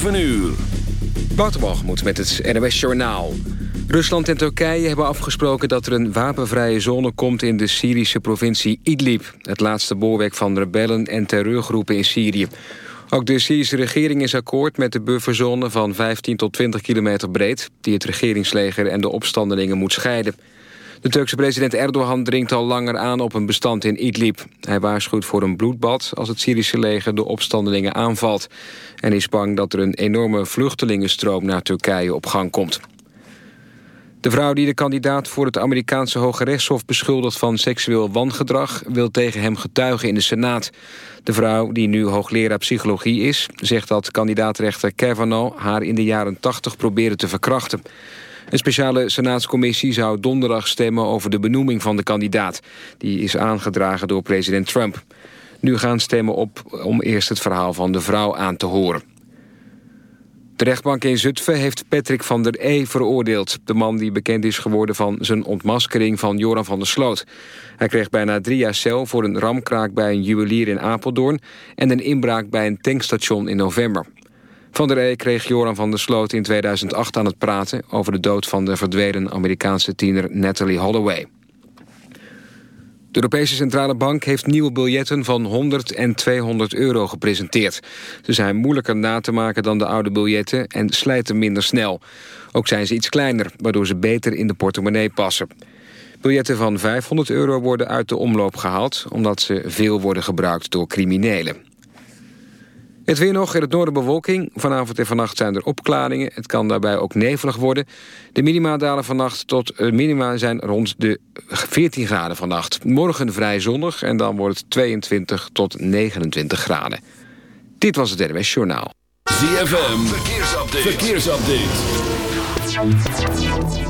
7 uur. Waterbalgemoed met het NWS Journaal. Rusland en Turkije hebben afgesproken dat er een wapenvrije zone komt... in de Syrische provincie Idlib, het laatste bolwerk van rebellen en terreurgroepen in Syrië. Ook de Syrische regering is akkoord met de bufferzone van 15 tot 20 kilometer breed... die het regeringsleger en de opstandelingen moet scheiden. De Turkse president Erdogan dringt al langer aan op een bestand in Idlib. Hij waarschuwt voor een bloedbad als het Syrische leger de opstandelingen aanvalt... en is bang dat er een enorme vluchtelingenstroom naar Turkije op gang komt. De vrouw die de kandidaat voor het Amerikaanse Hoge Rechtshof beschuldigt van seksueel wangedrag wil tegen hem getuigen in de Senaat. De vrouw, die nu hoogleraar psychologie is, zegt dat kandidaatrechter Kavanaugh haar in de jaren 80 probeerde te verkrachten. Een speciale senaatscommissie zou donderdag stemmen over de benoeming van de kandidaat. Die is aangedragen door president Trump. Nu gaan stemmen op om eerst het verhaal van de vrouw aan te horen. De rechtbank in Zutphen heeft Patrick van der E. veroordeeld. De man die bekend is geworden van zijn ontmaskering van Joran van der Sloot. Hij kreeg bijna drie jaar cel voor een ramkraak bij een juwelier in Apeldoorn... en een inbraak bij een tankstation in november. Van der E kreeg Joran van der Sloot in 2008 aan het praten... over de dood van de verdwenen Amerikaanse tiener Natalie Holloway. De Europese Centrale Bank heeft nieuwe biljetten van 100 en 200 euro gepresenteerd. Ze zijn moeilijker na te maken dan de oude biljetten en slijten minder snel. Ook zijn ze iets kleiner, waardoor ze beter in de portemonnee passen. Biljetten van 500 euro worden uit de omloop gehaald... omdat ze veel worden gebruikt door criminelen. Het weer nog, in het noorden bewolking. Vanavond en vannacht zijn er opklaringen. Het kan daarbij ook nevelig worden. De minima dalen vannacht tot uh, minima zijn rond de 14 graden vannacht. Morgen vrij zonnig en dan wordt het 22 tot 29 graden. Dit was het RWS Journaal. ZFM, verkeersupdate. verkeersupdate.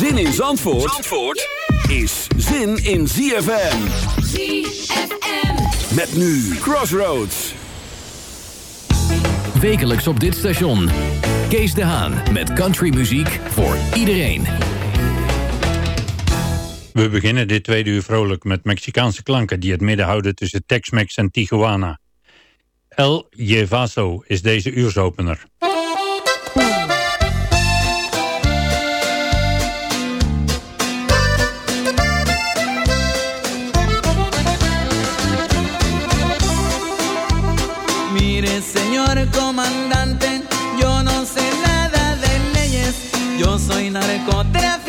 Zin in Zandvoort, Zandvoort is zin in ZFM. ZFM. Met nu Crossroads. Wekelijks op dit station. Kees de Haan met countrymuziek voor iedereen. We beginnen dit tweede uur vrolijk met Mexicaanse klanken die het midden houden tussen Tex-Mex en Tijuana. El Llevazo is deze uursopener. にれこってり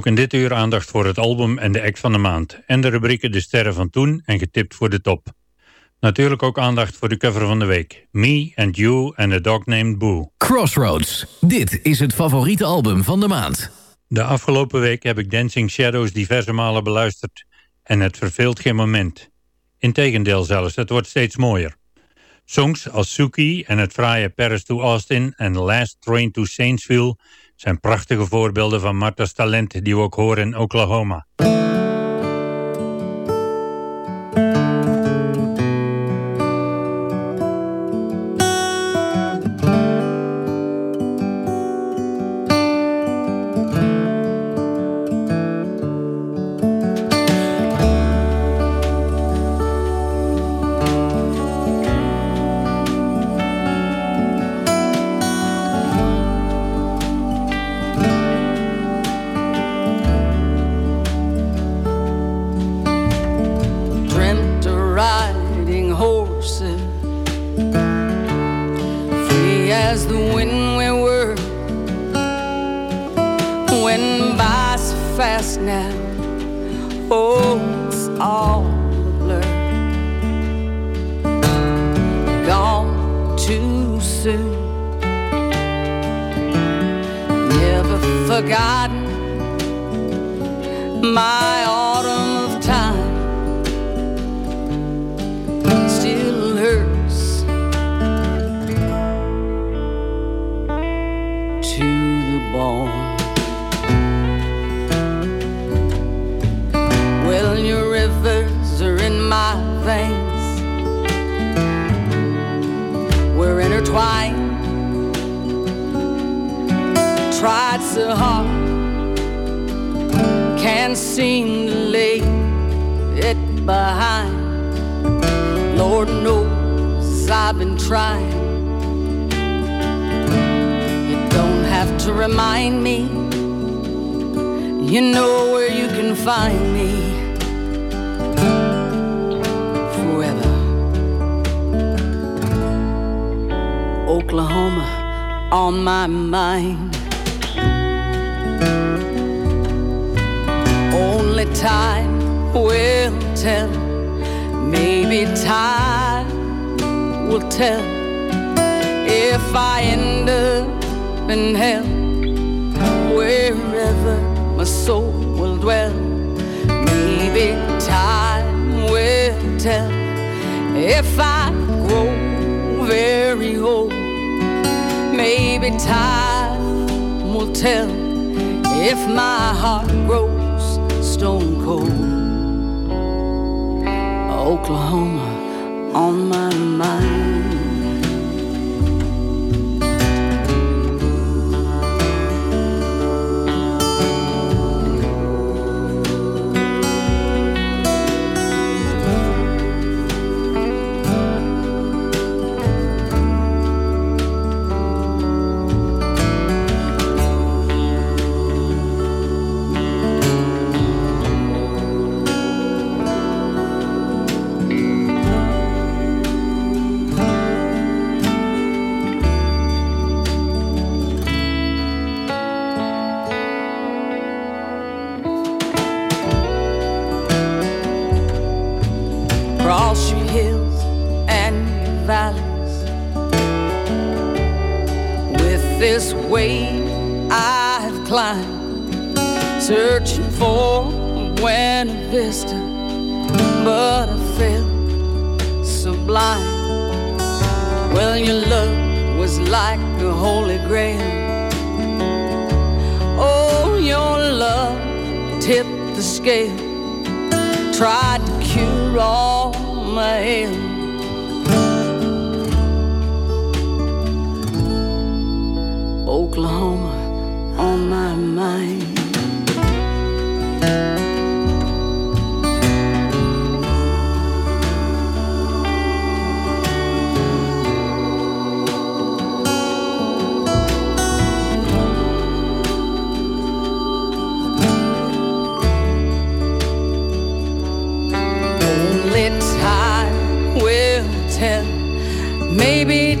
Ook in dit uur aandacht voor het album en de act van de maand. En de rubrieken De Sterren van Toen en Getipt voor de Top. Natuurlijk ook aandacht voor de cover van de week. Me and You and a Dog Named Boo. Crossroads. Dit is het favoriete album van de maand. De afgelopen week heb ik Dancing Shadows diverse malen beluisterd. En het verveelt geen moment. Integendeel zelfs, het wordt steeds mooier. Songs als Suki en het fraaie Paris to Austin en Last Train to Saintsville zijn prachtige voorbeelden van Martha's talent die we ook horen in Oklahoma. Horses, free as the wind we were. Went by so fast now, oh, it's all a blur. Gone too soon, never forgotten my So hard, can't seem to leave it behind. Lord knows I've been trying. You don't have to remind me. You know where you can find me. Forever. Oklahoma on my mind. Only time will tell. Maybe time will tell if I end up in hell, wherever my soul will dwell. Maybe time will tell if I grow very old. Maybe time will tell if my heart grows stone cold. Oklahoma on my mind.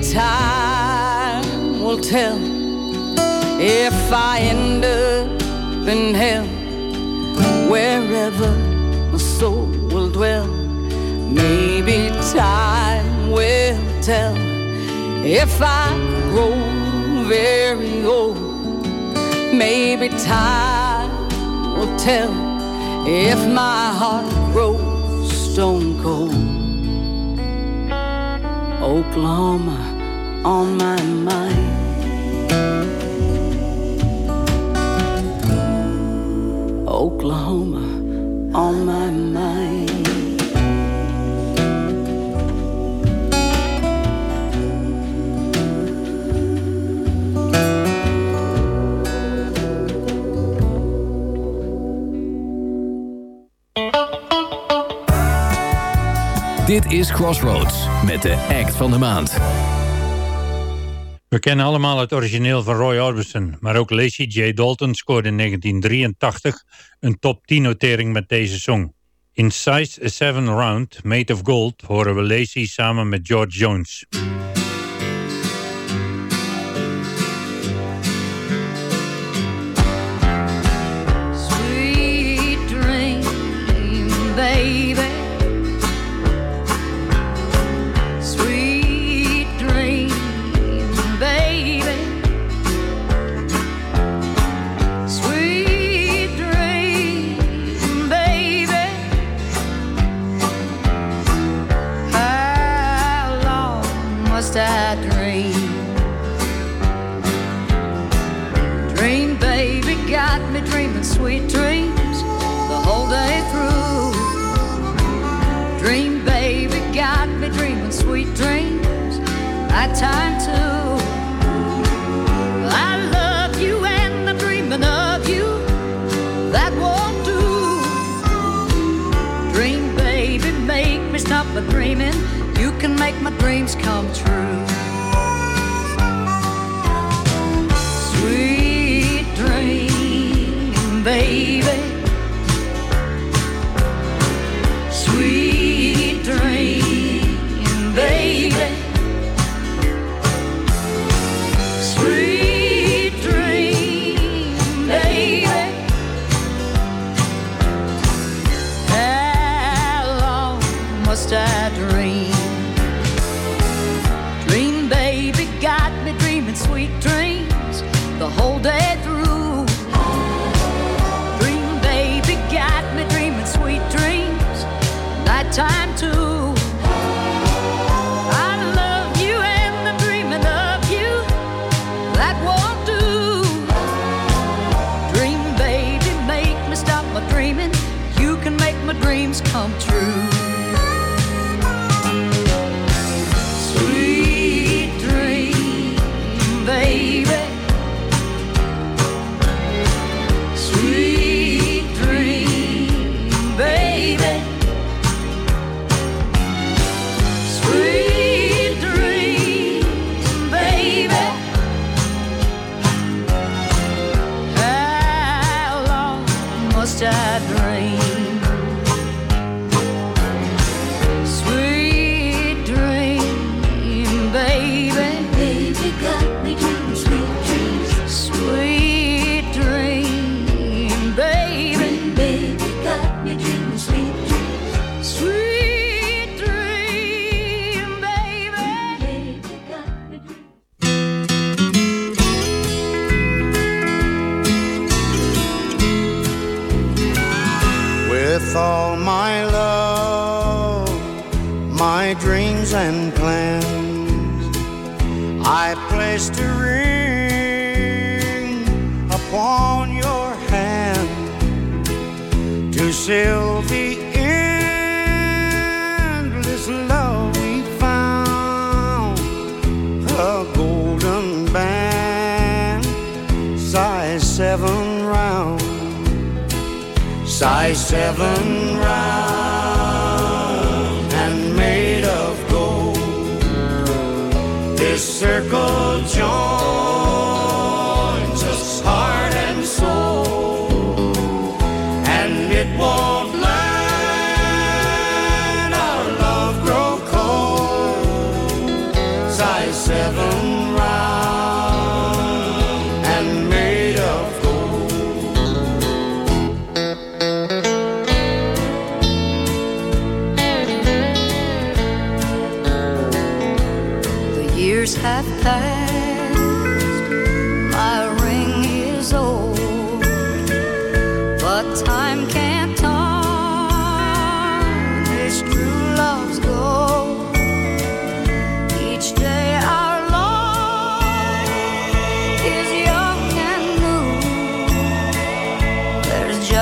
Time will tell if I end up in hell, wherever my soul will dwell. Maybe time will tell if I grow very old. Maybe time will tell if my heart grows stone cold. Oklahoma on my mind. Oklahoma on my mind. Dit is Crossroads met de act van de maand. We kennen allemaal het origineel van Roy Orbison, maar ook Lacey J. Dalton scoorde in 1983 een top 10 notering met deze song. In Size 7 Round, Made of Gold, horen we Lacey samen met George Jones. Sweet dreams the whole day through. Dream, baby, got me dreaming sweet dreams. That time too. I love you and I'm dreaming of you. That won't do. Dream, baby, make me stop my dreaming. You can make my dreams come true.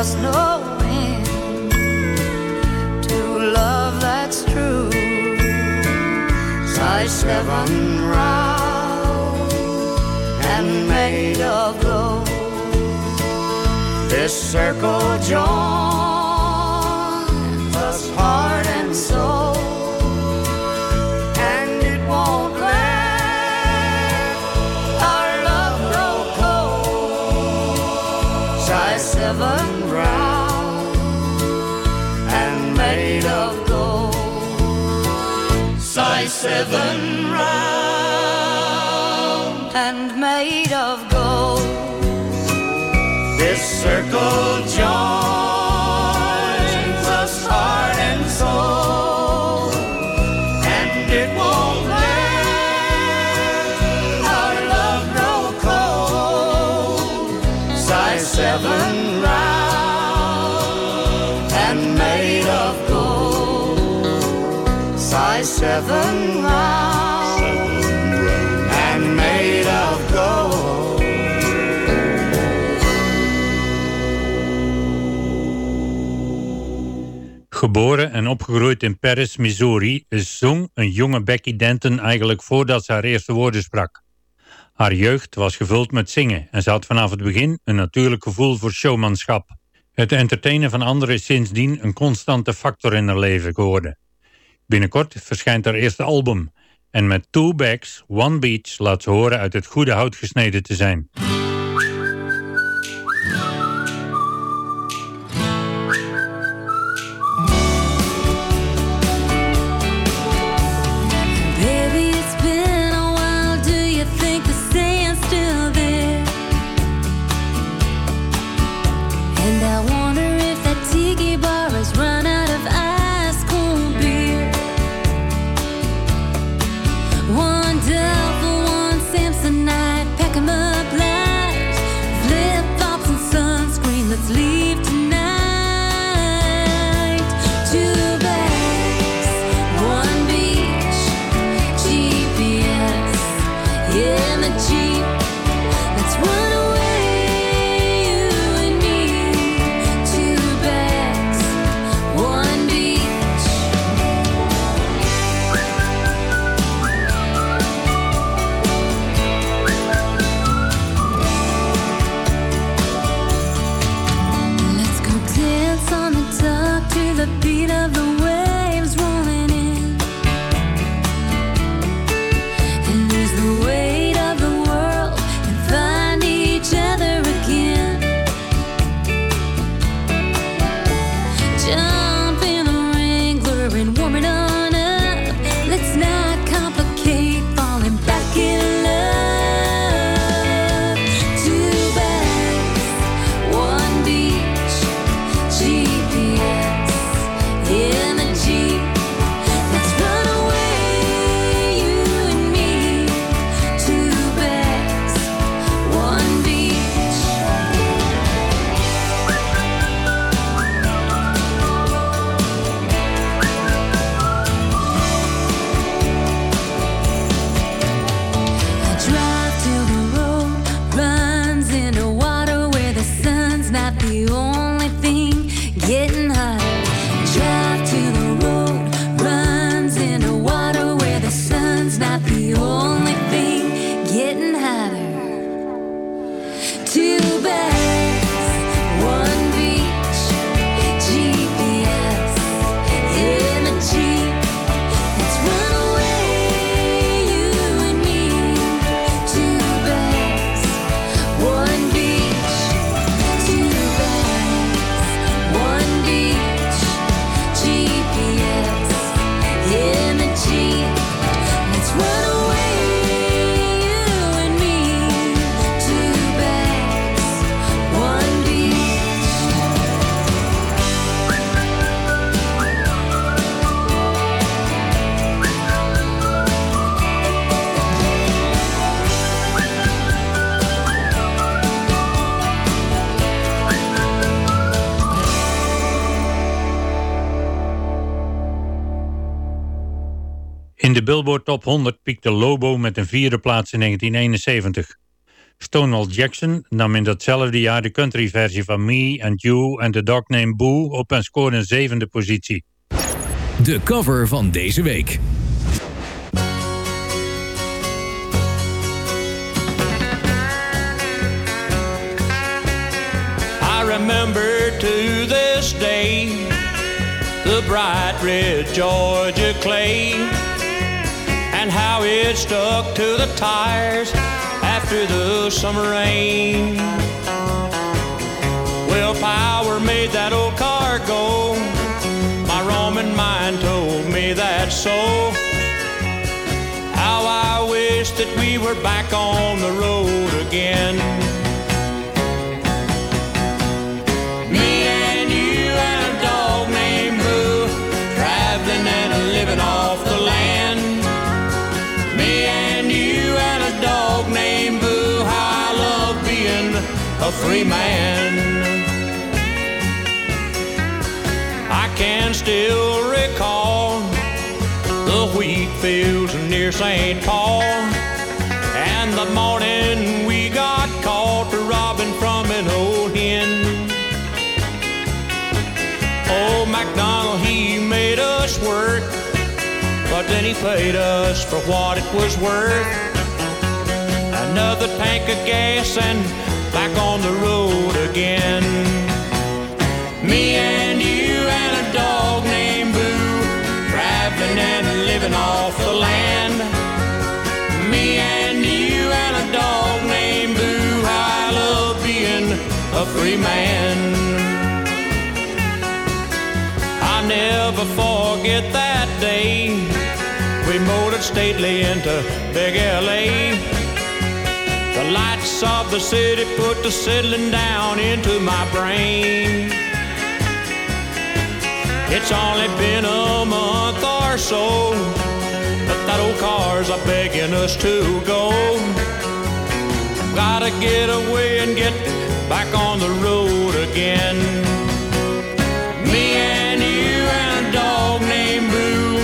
Just no end to love that's true size seven round and made of gold. This circle joins us heart and soul, seven round and made of gold. This circle seven and made of gold. Geboren en opgegroeid in Paris, Missouri, zong een jonge Becky Denton eigenlijk voordat ze haar eerste woorden sprak. Haar jeugd was gevuld met zingen en ze had vanaf het begin een natuurlijk gevoel voor showmanschap. Het entertainen van anderen is sindsdien een constante factor in haar leven geworden. Binnenkort verschijnt haar eerste album en met Two Bags, One Beach laat ze horen uit het goede hout gesneden te zijn. Top 100 piekte Lobo met een vierde plaats in 1971. Stonewall Jackson nam in datzelfde jaar de countryversie van Me and You and the Dog Named Boo op en scoorde een zevende positie. De cover van deze week. I remember to this day the bright red Georgia clay and how it stuck to the tires after the summer rain. Well, power made that old car go. My Roman mind told me that so. How I wish that we were back on the road again. Free man. I can still recall the wheat fields near St. Paul and the morning we got caught robbing from an old hen. Old MacDonald, he made us work, but then he paid us for what it was worth. Another tank of gas and back on the road again. Me and you and a dog named Boo, traveling and living off the land. Me and you and a dog named Boo, I love being a free man. I never forget that day we motored stately into big LA. Lights of the city put the settling down into my brain. It's only been a month or so, but that old car's a begging us to go. Gotta get away and get back on the road again. Me and you and a dog named Boo,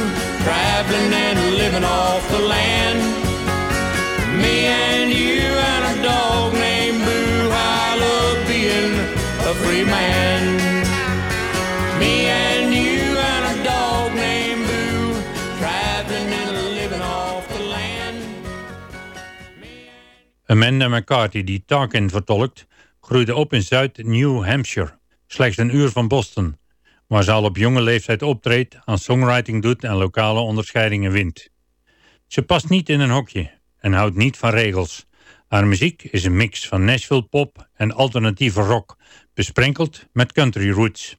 traveling and living off the land. Man. Me and you and a dog named Boo, traveling and living off the land. Amanda McCarthy, die Tarkin vertolkt, groeide op in Zuid-New Hampshire, slechts een uur van Boston, waar ze al op jonge leeftijd optreedt, aan songwriting doet en lokale onderscheidingen wint. Ze past niet in een hokje en houdt niet van regels. Haar muziek is een mix van Nashville pop en alternatieve rock, besprenkeld met country roots.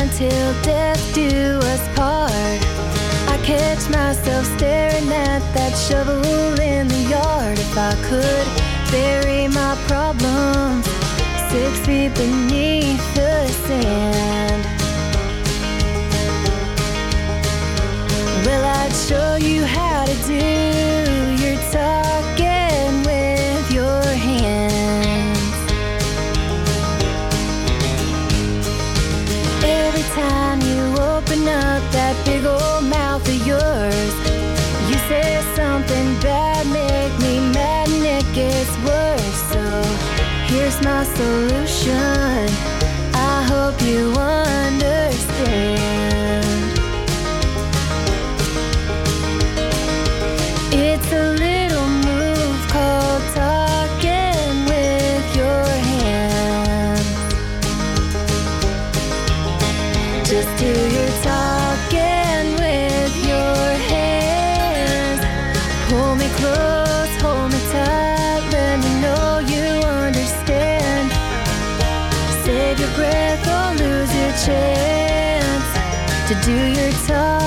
Until death do us part. I catch myself staring at that shovel in the yard. If I could my problems six feet beneath the sand. Well, I'd show you how to do solution. Do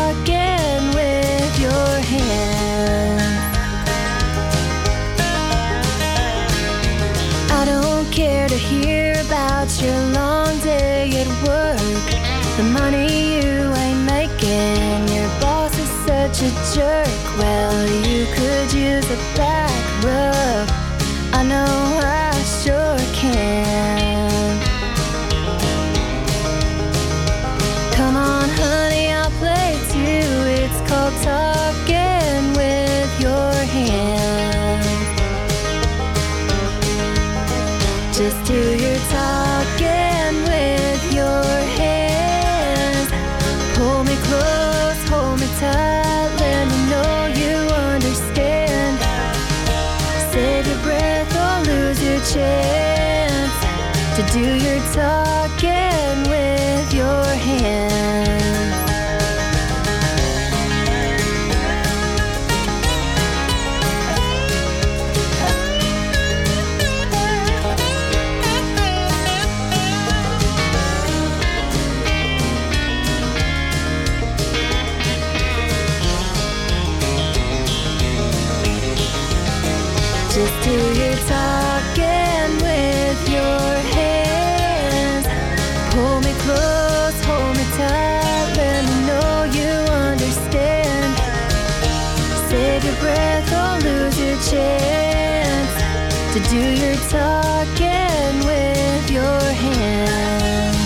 talking with your hands.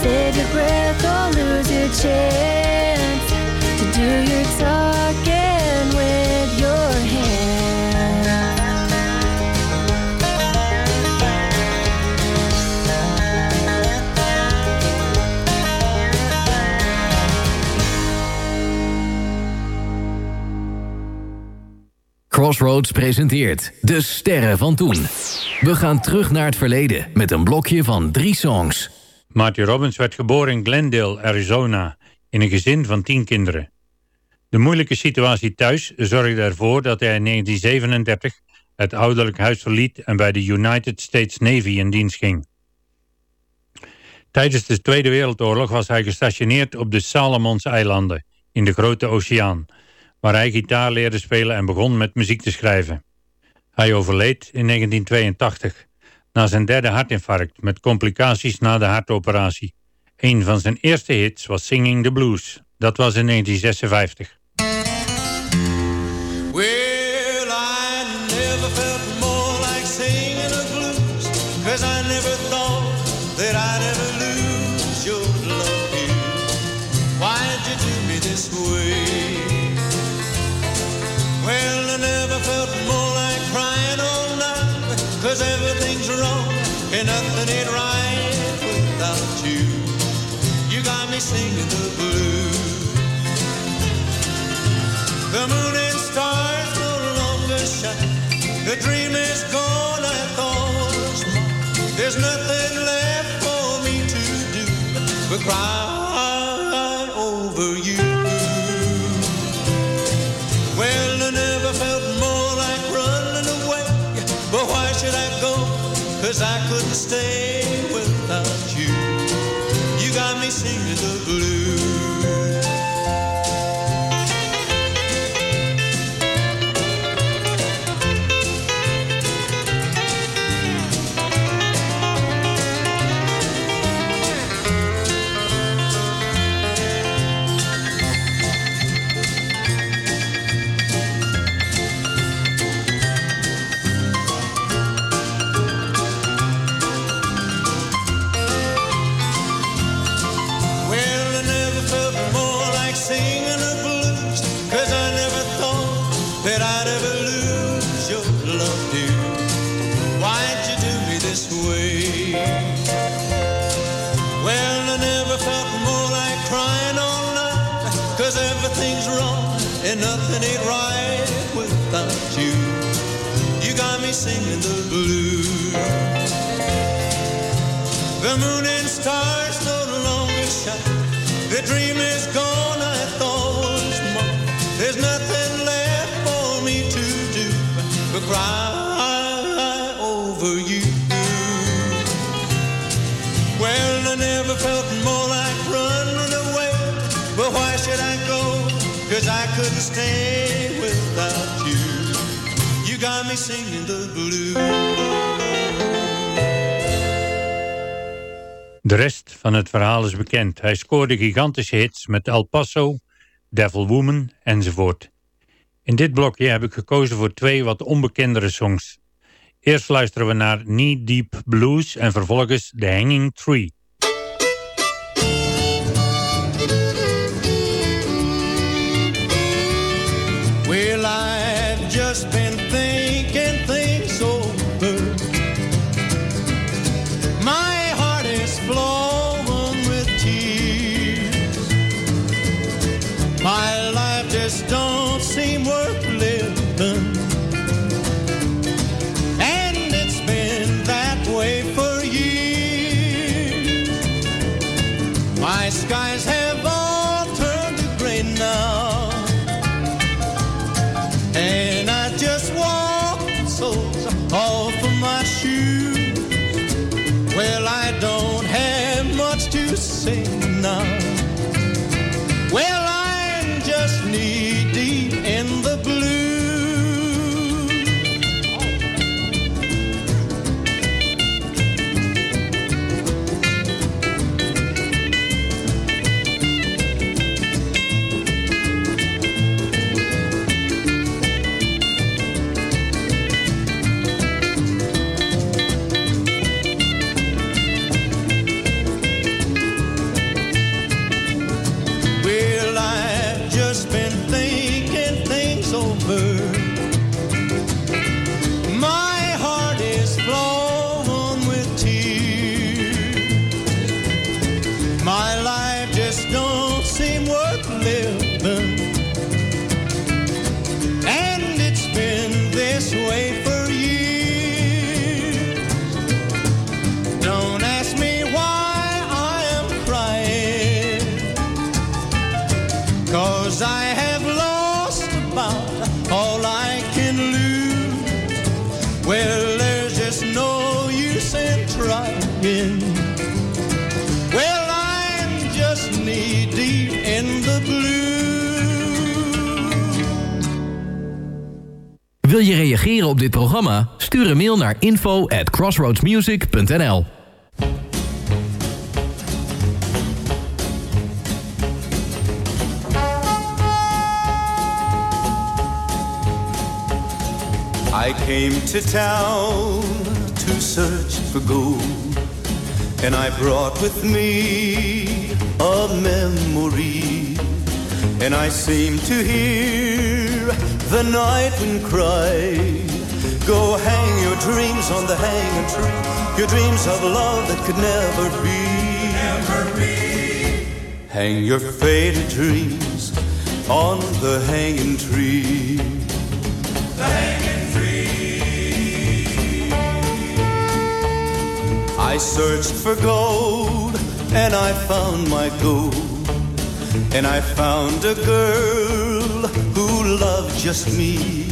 Save your breath or lose your chance Crossroads presenteert De Sterren van Toen. We gaan terug naar het verleden met een blokje van drie songs. Marty Robbins werd geboren in Glendale, Arizona, in een gezin van tien kinderen. De moeilijke situatie thuis zorgde ervoor dat hij in 1937 het ouderlijk huis verliet en bij de United States Navy in dienst ging. Tijdens de Tweede Wereldoorlog was hij gestationeerd op de Salomonseilanden in de Grote Oceaan, waar hij gitaar leerde spelen en begon met muziek te schrijven. Hij overleed in 1982 na zijn derde hartinfarct met complicaties na de hartoperatie. Een van zijn eerste hits was Singing the Blues. Dat was in 1956. Nothing ain't right without you. You got me singing the blues. The moon and stars no longer shine. The dream is gone, I thought. There's nothing left for me to do but cry over you. Cause I couldn't stay verhaal is bekend. Hij scoorde gigantische hits met El Paso, Devil Woman enzovoort. In dit blokje heb ik gekozen voor twee wat onbekendere songs. Eerst luisteren we naar Knee Deep Blues en vervolgens The Hanging Tree. Cause I have lost about all I can lose. Well, there's just no use in trying. Well, I'm just knee deep in the blue. Wil je reageren op dit programma? Stuur een mail naar info at crossroadsmusic.nl came to town to search for gold, and I brought with me a memory. And I seem to hear the night wind cry, Go hang your dreams on the hanging tree, your dreams of love that could never be. Never be. Hang your faded dreams on the hanging tree. I searched for gold and I found my gold. And I found a girl who loved just me.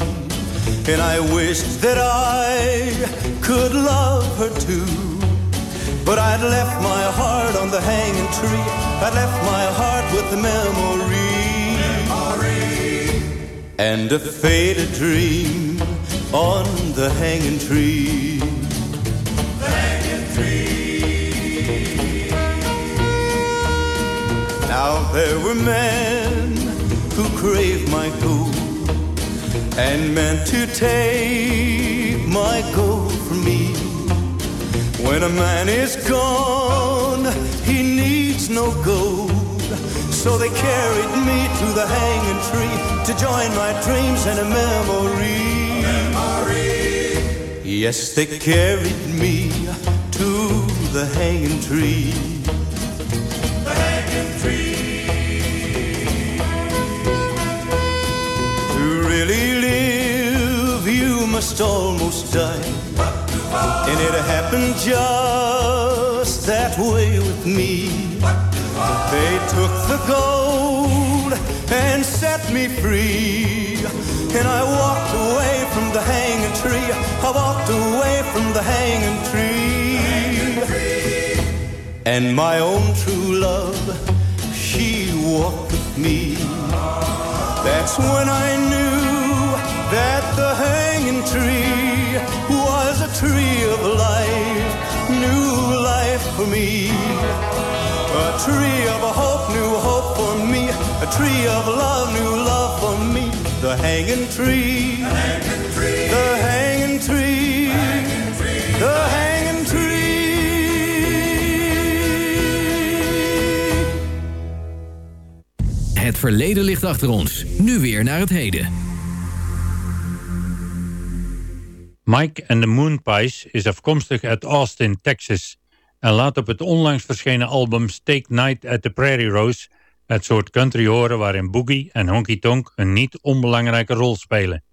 And I wished that I could love her too. But I'd left my heart on the hanging tree. I'd left my heart with the memory. And a faded dream on the hanging tree. There were men who craved my gold and meant to take my gold from me. When a man is gone, he needs no gold. So they carried me to the hanging tree to join my dreams and a memory. Yes, they carried me to the hanging tree. Must almost died. And it happened just that way with me. They took the gold and set me free. And I walked away from the hanging tree. I walked away from the hanging tree. And my own true love, she walked with me. That's when I knew living tree was a tree of life, new life for me. A tree of hope, new hope for me. A tree of love, new love for me. The hanging tree, the hanging tree, the hanging tree. Het verleden ligt achter ons. Nu weer naar het heden. Mike and the Moonpies is afkomstig uit Austin, Texas en laat op het onlangs verschenen album Steak Night at the Prairie Rose het soort country horen waarin boogie en honky-tonk een niet onbelangrijke rol spelen.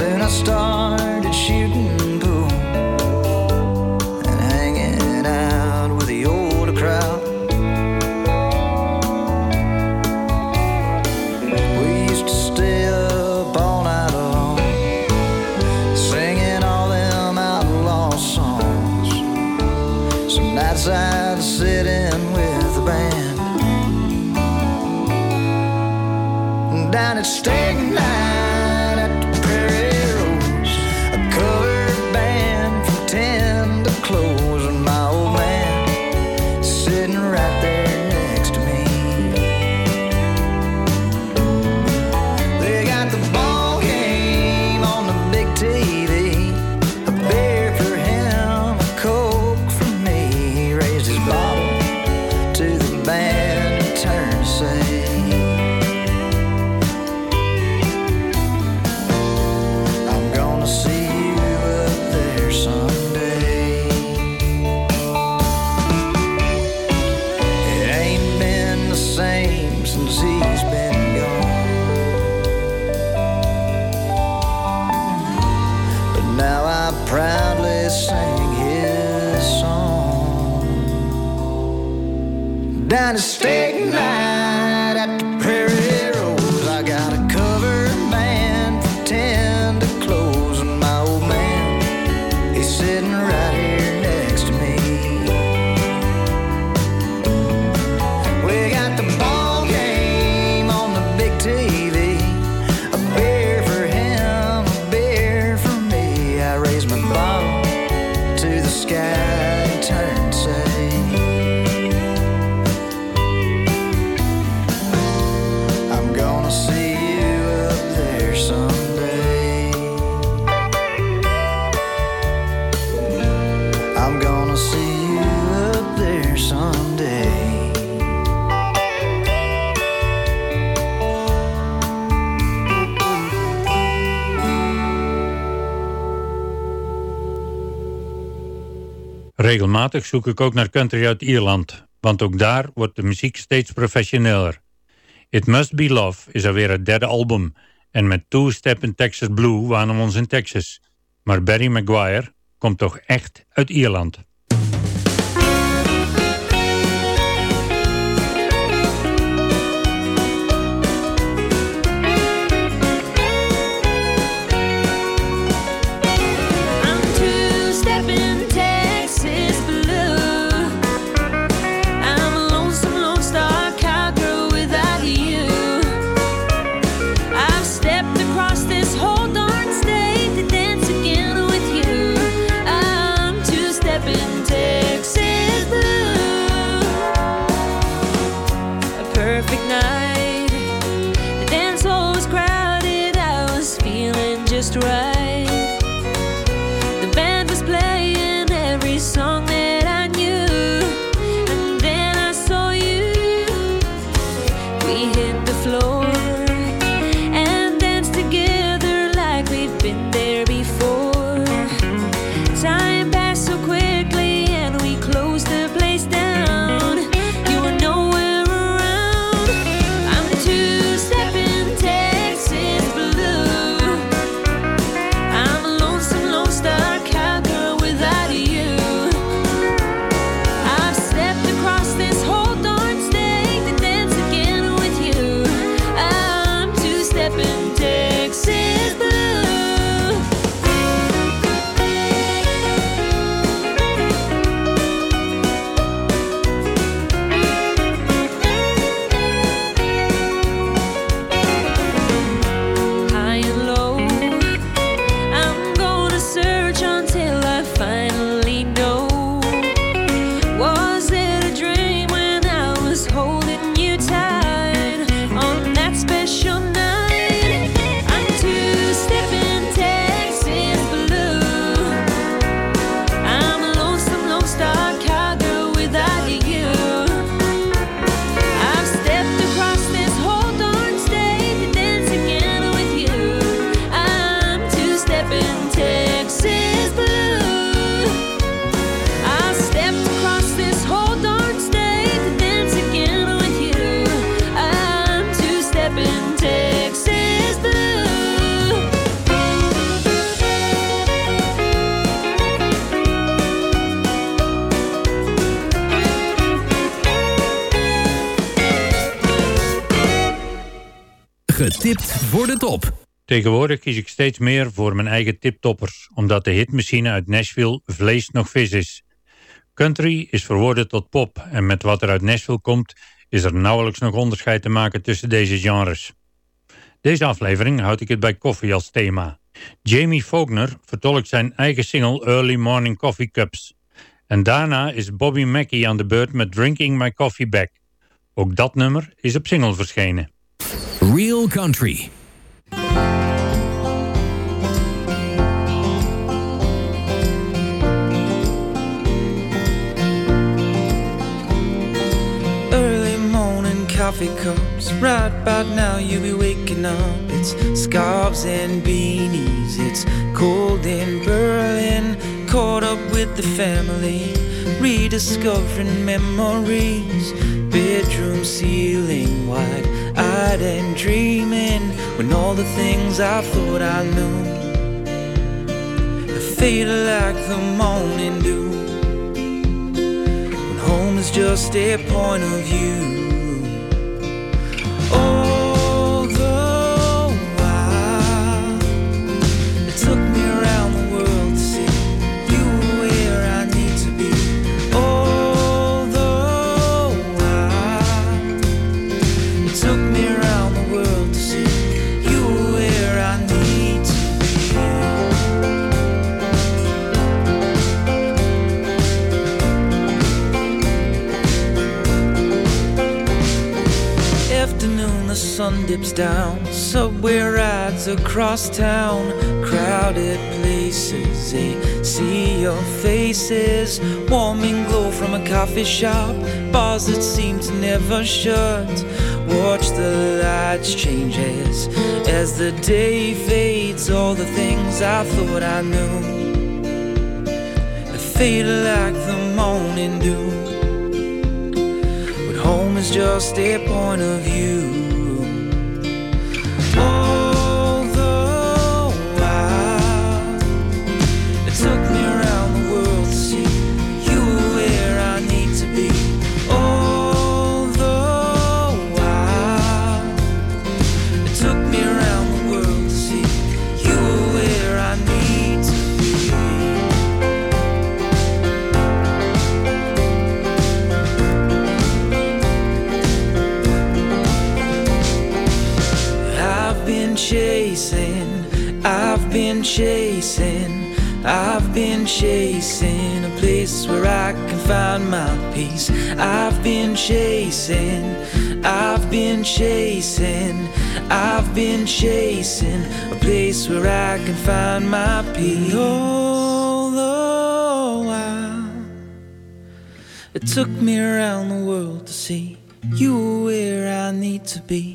in a start. Regelmatig zoek ik ook naar country uit Ierland, want ook daar wordt de muziek steeds professioneler. It Must Be Love is alweer het derde album en met Two Step in Texas Blue waren we ons in Texas. Maar Barry Maguire komt toch echt uit Ierland. Voor de top. Tegenwoordig kies ik steeds meer voor mijn eigen tiptoppers, omdat de hitmachine uit Nashville vlees nog vis is. Country is verworden tot pop en met wat er uit Nashville komt is er nauwelijks nog onderscheid te maken tussen deze genres. Deze aflevering houd ik het bij koffie als thema. Jamie Faulkner vertolkt zijn eigen single Early Morning Coffee Cups. En daarna is Bobby Mackey aan de beurt met Drinking My Coffee Back. Ook dat nummer is op single verschenen. Real Country. Coffee cups. Right about now, you'll be waking up. It's scarves and beanies. It's cold in Berlin. Caught up with the family. Rediscovering memories. Bedroom ceiling wide eyed and dreaming. When all the things I thought I knew fade like the morning dew. When home is just a point of view. Sun dips down. Subway rides across town. Crowded places, a sea of faces. Warming glow from a coffee shop. Bars that seem to never shut. Watch the lights change as, as the day fades. All the things I thought I knew fade like the morning dew. But home is just a point of view. All I've been chasing, I've been chasing, I've been chasing a place where I can find my peace. All the while, it took me around the world to see you were where I need to be.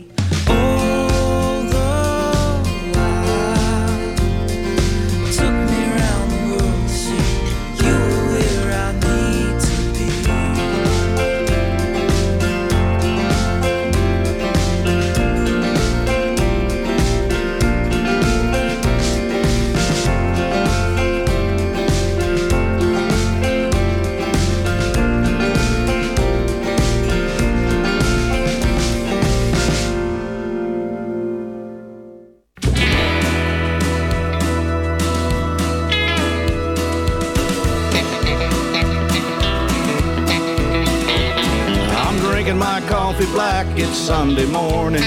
Sunday morning.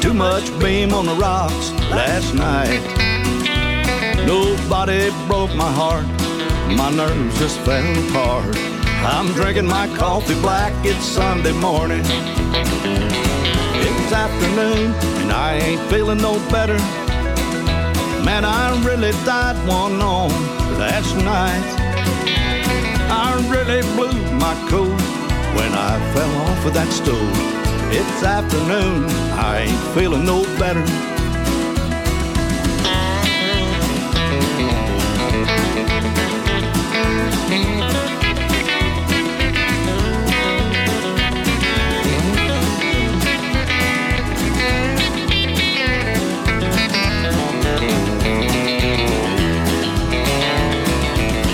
Too much beam on the rocks last night. Nobody broke my heart, my nerves just fell apart. I'm drinking my coffee black, it's Sunday morning. It's afternoon, and I ain't feeling no better. Man, I really died one on last night. I really blew my cool when I fell off of that stool. It's afternoon, I ain't feeling no better.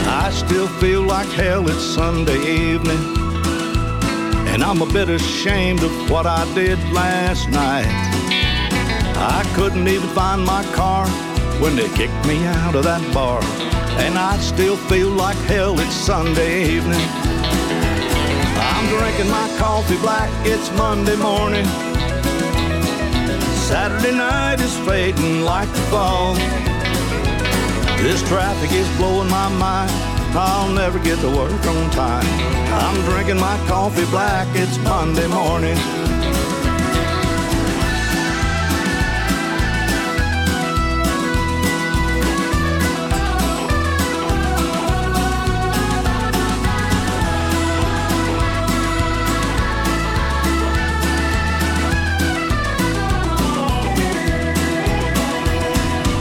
I still feel like hell, it's Sunday evening. And I'm a bit ashamed of what I did last night. I couldn't even find my car when they kicked me out of that bar. And I still feel like hell, it's Sunday evening. I'm drinking my coffee black, it's Monday morning. Saturday night is fading like the fall. This traffic is blowing my mind. I'll never get to work on time. I'm drinking my coffee black, it's Monday morning.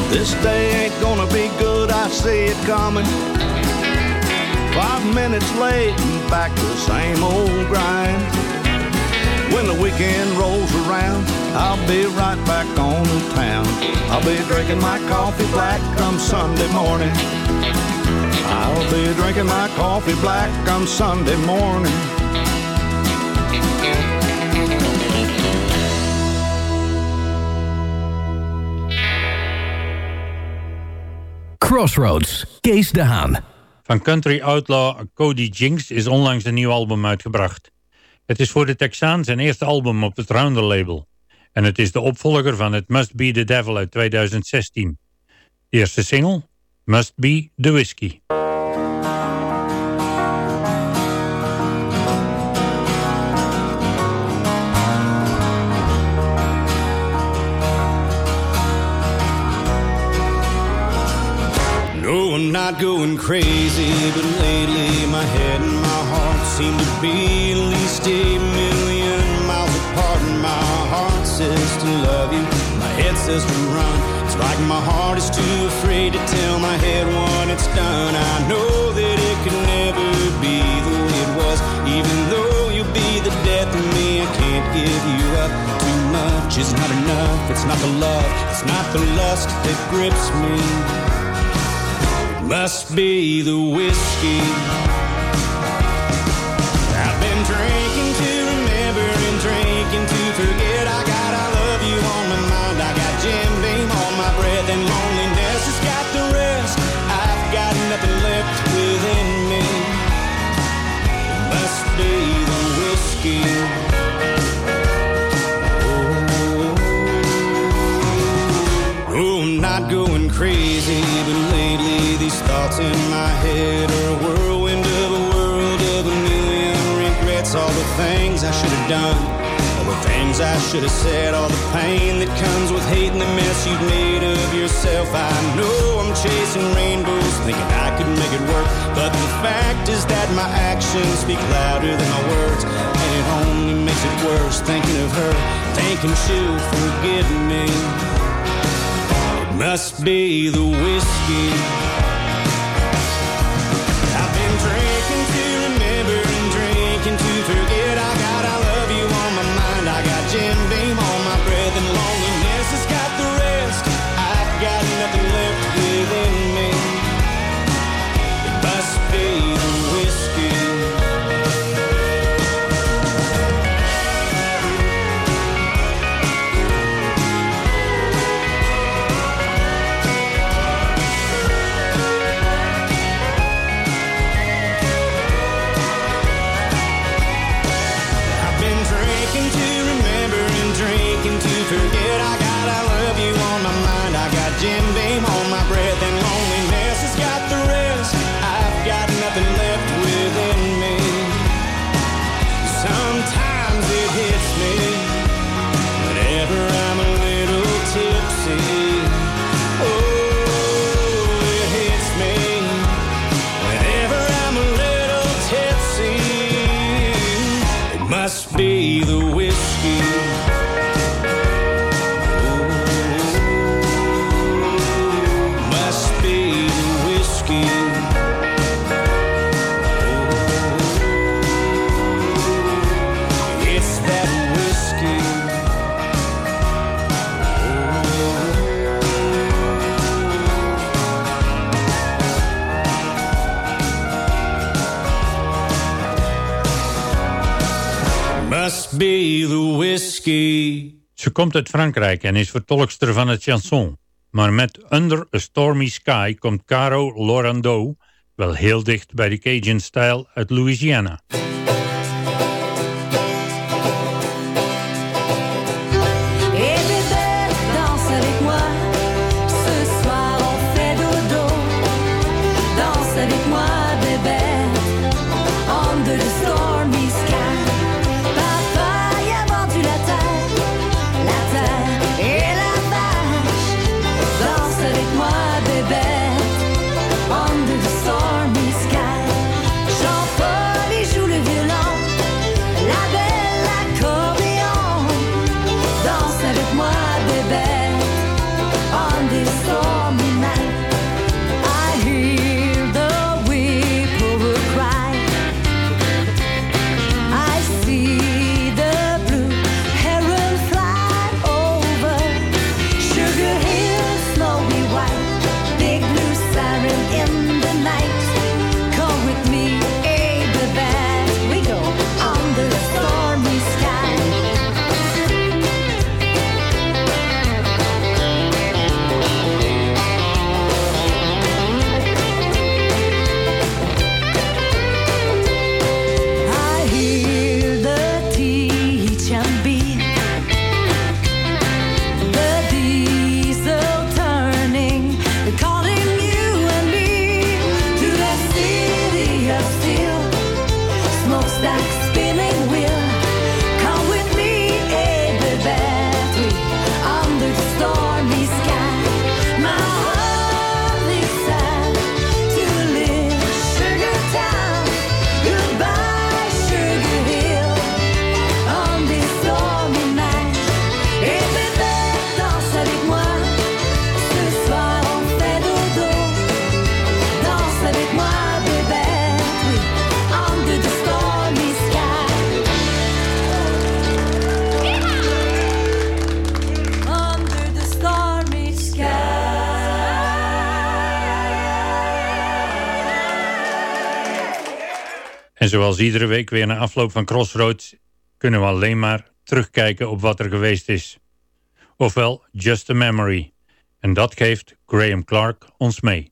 This day ain't gonna be good, I see it coming. Minutes late and back to the same old grind. When the weekend rolls around, I'll be right back on the town. I'll be drinking my coffee black come Sunday morning. I'll be drinking my coffee black come Sunday morning. Crossroads, de Haan. Van country outlaw Cody Jinks is onlangs een nieuw album uitgebracht. Het is voor de Texaan zijn eerste album op het Rounder label. En het is de opvolger van het Must Be The Devil uit 2016. De eerste single, Must Be The Whiskey. I'm not going crazy, but lately my head and my heart seem to be at least a million miles apart. And my heart says to love you, my head says to run. It's like my heart is too afraid to tell my head what it's done. I know that it could never be the way it was, even though you'll be the death of me. I can't give you up. Too much is not enough. It's not the love, it's not the lust that grips me. Must be the whiskey. things I should have done, all the things I should have said, all the pain that comes with hating the mess you've made of yourself. I know I'm chasing rainbows, thinking I could make it work, but the fact is that my actions speak louder than my words, and it only makes it worse thinking of her, thinking she'll forgive me. It must be the whiskey. be the whiskey. Ze komt uit Frankrijk en is vertolkster van het chanson. Maar met Under a Stormy Sky komt Caro Lorando wel heel dicht bij de Cajun-stijl uit Louisiana. En zoals iedere week weer na afloop van Crossroads... kunnen we alleen maar terugkijken op wat er geweest is. Ofwel, just a memory. En dat geeft Graham Clark ons mee.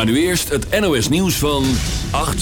Maar nu eerst het NOS nieuws van 8.